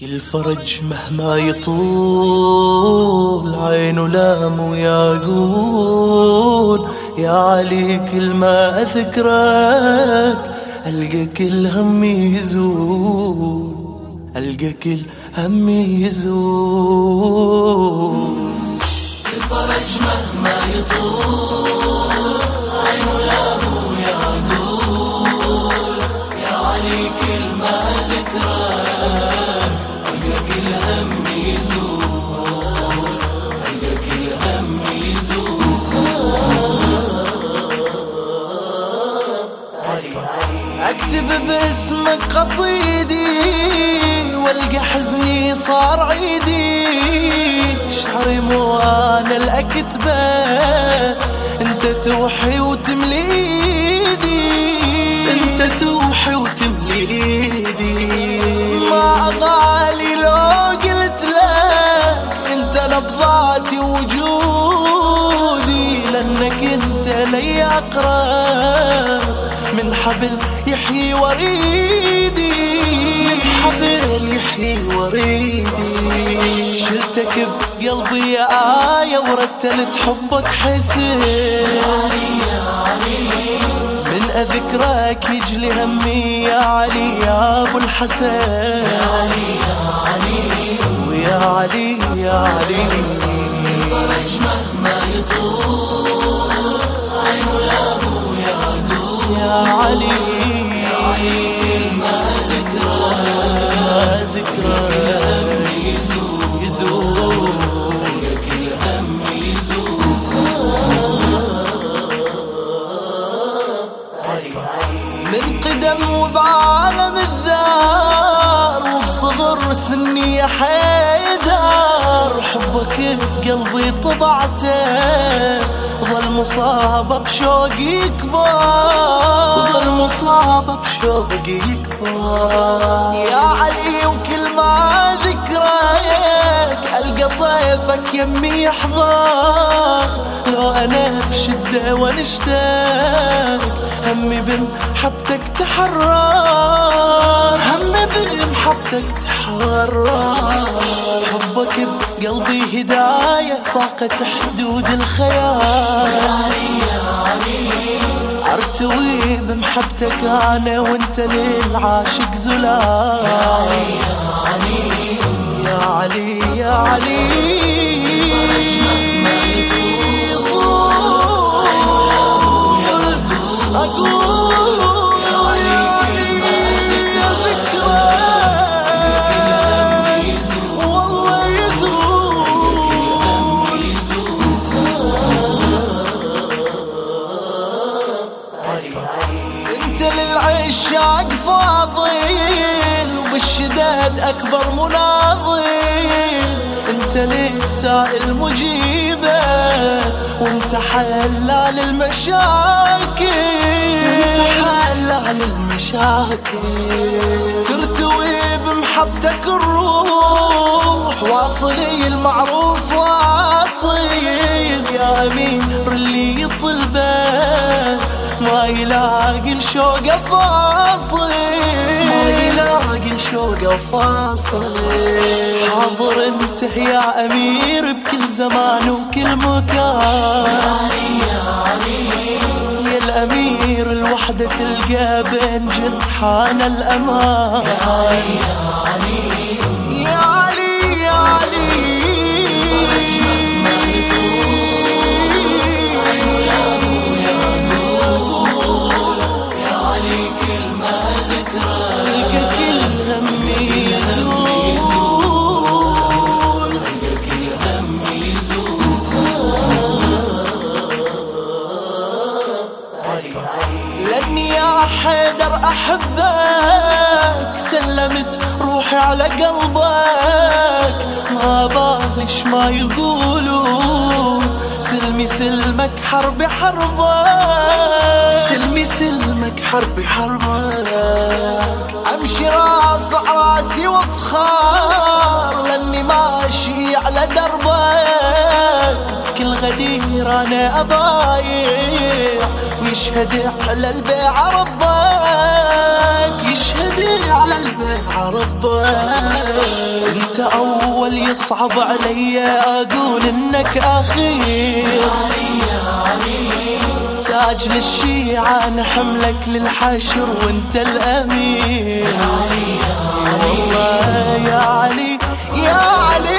كل فرج مهما يطول عين لام وياقول يا علي كل ما أذكرك ألقى كل همي يزول ألقى كل همي يزول. الفرج مهما يطول قصيدي والقى حزني صار عيدي. شعري مو أنا الأكتبة انت توحي وتملي إيدي. انت توحي وتملي إيدي. ما غالي لو قلت لك انت نبضاتي وجودي لأنك انت لي أقرب من حبل يحيي وريدي حبل يحيي وريدي شلتك بقلبي يا آية ورتلت حبك حسن من أذكرك يجلي همي يا علي يا أبو الحسن يا علي يا علي. ويا علي يا علي الفرج مهما يطول وبصغر سني يا حيدر حبك بقلبي طبعته. ظل مصاب بشوقي يكبر. ظل مصاب بشوقي يكبر. يا علي وكل ما ألقى طيفك يمي يحضر. لو أنا بشدة وانشتاق همي بمحبتك تحرر. همي بمحبتك تحرر. حبك بقلبي هداية فاقت حدود الخيال. أرتوي بمحبتك أنا وأنت للعاشق زلال. فاضل وبالشداد أكبر مناضل. أنت للسائل مجيبه وانت حلال المشاكل انت حلال المشاكل ترتوي بمحبتك الروح واصلي المعروف واصل. يا امير اللي يطلبه ما يلاقي الشوق فاصل. ما يلاقي الشوق فاصل. حاضر انت يا أمير بكل زمان وكل مكان. يا الأمير الوحدة تلقى بين جنحان الأمان. يا كل يزول. كل يزول لاني حيدر أحبك سلمت روحي على قلبك. ما بالش ما يقولوا سلمي سلمك حربي حربك. سلمي سلمك حربي حربك. أمشي رافع راسي وأفخار لأني ماشي على دربك. كل غدير أنا ابايع ويشهد على البيع ربك. يشهد على البيع ربه أنت أول يصعب علي أقول إنك اخير تاج للشيعة نحملك للحشر وانت الأمير. يا علي يا علي والله يا علي يا علي